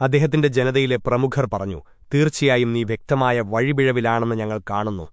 അദ്ദേഹത്തിന്റെ ജനതയിലെ പ്രമുഖർ പറഞ്ഞു തീർച്ചയായും നീ വ്യക്തമായ വഴിപിഴവിലാണെന്ന് ഞങ്ങൾ കാണുന്നു.